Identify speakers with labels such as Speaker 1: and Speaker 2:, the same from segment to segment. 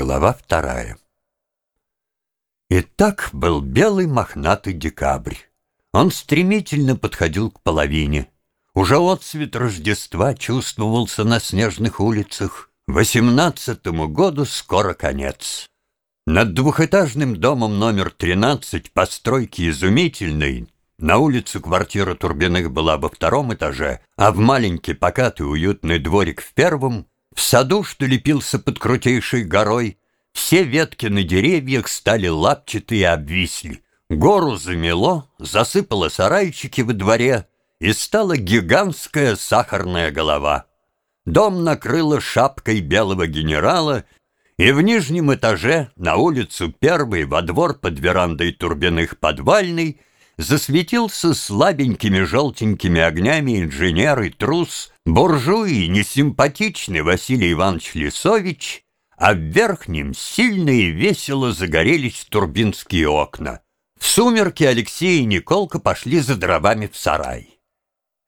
Speaker 1: Глава вторая. Итак, был белый мохнатый декабрь. Он стремительно подходил к половине. Уже отцвет Рождества чувствовался на снежных улицах. Восемнадцатому году скоро конец. Над двухэтажным домом номер 13 постройки изумительной на улицу квартира Турбиных была во втором этаже, а в маленький покатый уютный дворик в первом в саду, что лепился под крутейшей горой, все ветки на деревьях стали лапчатые и обвисли. Гору замело, засыпало сарайчики во дворе, и стала гигантская сахарная голова. Дом накрыло шапкой белого генерала, и в нижнем этаже, на улицу Первой, во двор под верандой Турбиных подвальный, засветился слабенькими желтенькими огнями инженер и трус, буржуи несимпатичный Василий Иванович Лисович, а в верхнем сильно и весело загорелись турбинские окна. В сумерки Алексей и Николка пошли за дровами в сарай.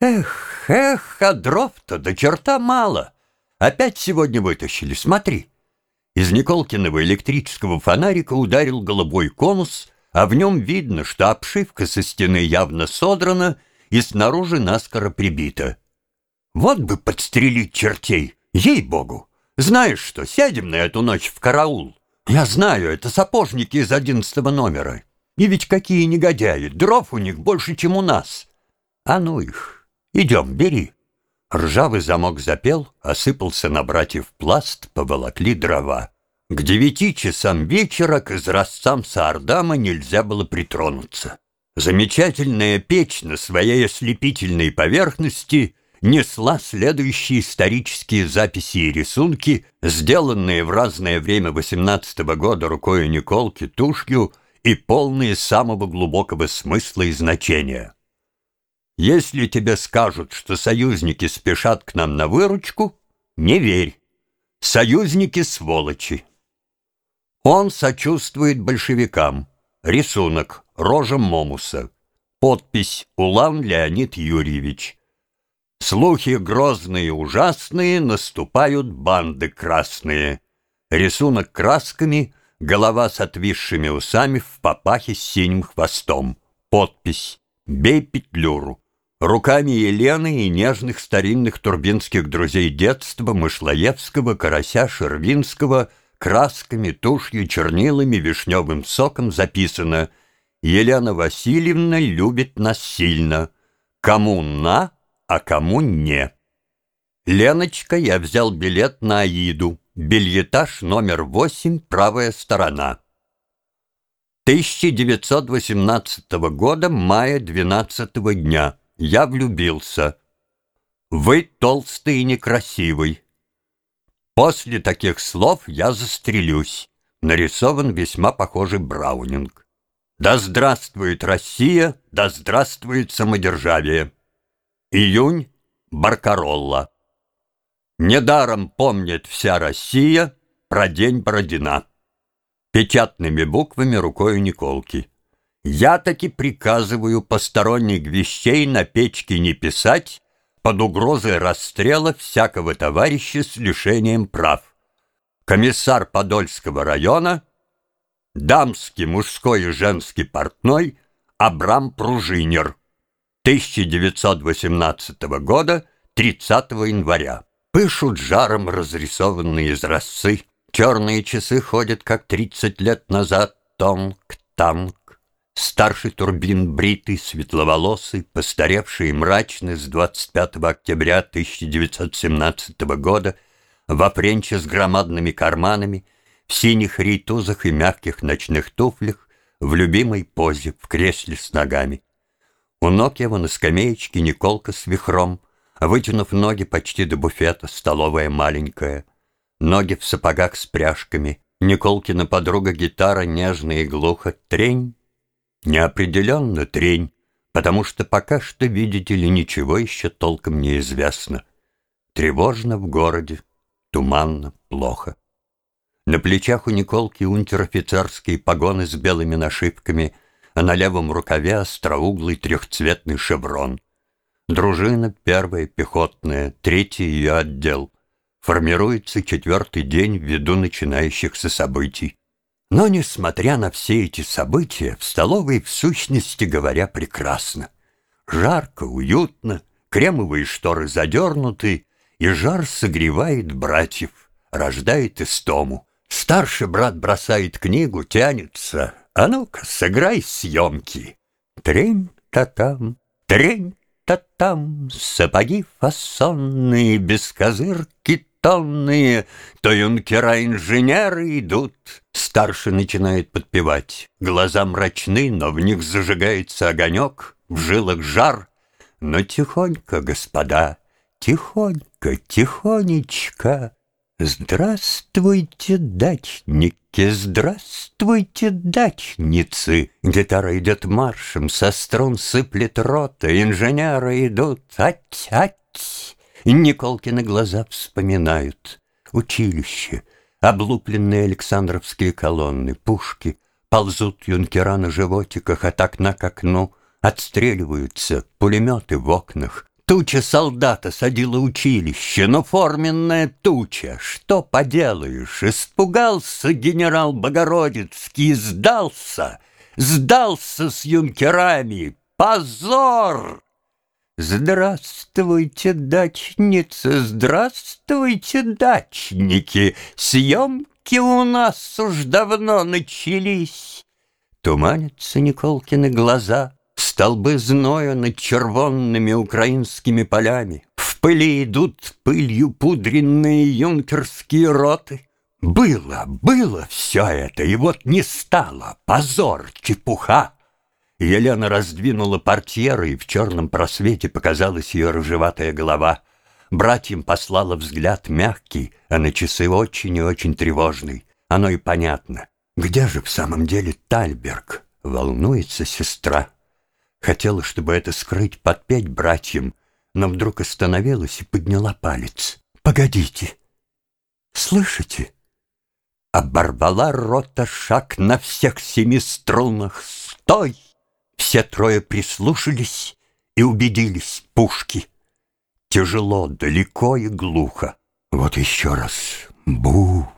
Speaker 1: Эх, эх, а дров-то до черта мало. Опять сегодня вытащили, смотри. Из Николкиного электрического фонарика ударил голубой конус — а в нем видно, что обшивка со стены явно содрана и снаружи наскоро прибита. Вот бы подстрелить чертей, ей-богу! Знаешь что, сядем на эту ночь в караул. Я знаю, это сапожники из одиннадцатого номера. И ведь какие негодяи, дров у них больше, чем у нас. А ну их, идем, бери. Ржавый замок запел, осыпался на братьев пласт, поволокли дрова. К девяти часам вечера к изразцам Саардама нельзя было притронуться. Замечательная печь на своей ослепительной поверхности несла следующие исторические записи и рисунки, сделанные в разное время восемнадцатого года рукой Николки тушью и полные самого глубокого смысла и значения. Если тебе скажут, что союзники спешат к нам на выручку, не верь. Союзники сволочи. Он сочувствует большевикам. Рисунок. Рожа Момуса. Подпись Улан Леонид Юрьевич. Слухи грозные и ужасные, наступают банды красные. Рисунок красками, голова с отвисшими усами в папахе с синим хвостом. Подпись «Бей петлюру». Руками Елены и нежных старинных турбинских друзей детства Мышлоевского, Карася, Шервинского – красками, тушью, чернилами, вишневым соком записано «Елена Васильевна любит нас сильно. Кому на, а кому не». «Леночка, я взял билет на Аиду. Бельетаж номер восемь, правая сторона». 1918 года, мая 12 дня. Я влюбился. Вы толстый и некрасивый. После таких слов я застрелюсь. Нарисован весьма похожий Браунинг. Да здравствует Россия, да здравствует самодержавие. Июнь, Баркаролла. Недаром помнит вся Россия про день Бородина. Печатными буквами рукою Николки. Я таки приказываю посторонних вещей на печке не писать, под угрозой расстрела всякого товарища с лишением прав. Комиссар Подольского района, дамский, мужской и женский портной Абрам Пружинер, 1918 года, 30 января. Пышут жаром разрисованные изразцы, черные часы ходят, как 30 лет назад, тонк-танк. Старший турбин, бритый, светловолосый, постаревший и мрачный с 25 октября 1917 года, во френче с громадными карманами, в синих рейтузах и мягких ночных туфлях, в любимой позе, в кресле с ногами. У ног его на скамеечке Николка с вихром, вытянув ноги почти до буфета, столовая маленькая, ноги в сапогах с пряжками, Николкина подруга гитара нежно и глухо, трень, Неопределенно трень, потому что пока что, видите ли, ничего еще толком не известно. Тревожно в городе, туманно, плохо. На плечах у Николки унтер-офицерские погоны с белыми нашивками, а на левом рукаве остроуглый трехцветный шеврон. Дружина первая, пехотная, третий ее отдел. формируется четвертый день ввиду начинающихся событий. Но, несмотря на все эти события, в столовой, в сущности говоря, прекрасно. Жарко, уютно, кремовые шторы задернуты, и жар согревает братьев, рождает истому. Старший брат бросает книгу, тянется. А ну-ка, сыграй съемки. Трень-та-там, трень-та-там, Сапоги фасонные, без козырки тонные, То юнкера-инженеры идут. Старший начинает подпевать. Глаза мрачны, но в них зажигается огонек, В жилах жар. Но тихонько, господа, тихонько, тихонечко, Здравствуйте, дачники, здравствуйте, дачницы. Гитара идет маршем, со струн сыплет рота, инженеры идут, ать-ать. Николкины глаза вспоминают. Училище, облупленные Александровские колонны, пушки, ползут юнкера на животиках от окна к окну, отстреливаются пулеметы в окнах, Туча солдата садила училище, но форменная туча. Что поделаешь, испугался генерал Богородицкий, сдался, сдался с юнкерами. Позор! Здравствуйте, дачницы, здравствуйте, дачники. Съемки у нас уж давно начались. Туманятся Николкины глаза — Столбы зноя над червонными украинскими полями. В пыли идут пылью пудренные юнкерские роты. Было, было все это, и вот не стало. Позор, чепуха. Елена раздвинула портьеры, и в черном просвете показалась ее рыжеватая голова. Братьям послала взгляд мягкий, а на часы очень и очень тревожный. Оно и понятно. Где же в самом деле Тальберг? Волнуется сестра. Хотела, чтобы это скрыть, подпеть братьям, но вдруг остановилась и подняла палец. «Погодите! Слышите?» Оборвала рота шаг на всех семи струнах. «Стой!» Все трое прислушались и убедились пушки. Тяжело, далеко и глухо. Вот еще раз. Бу!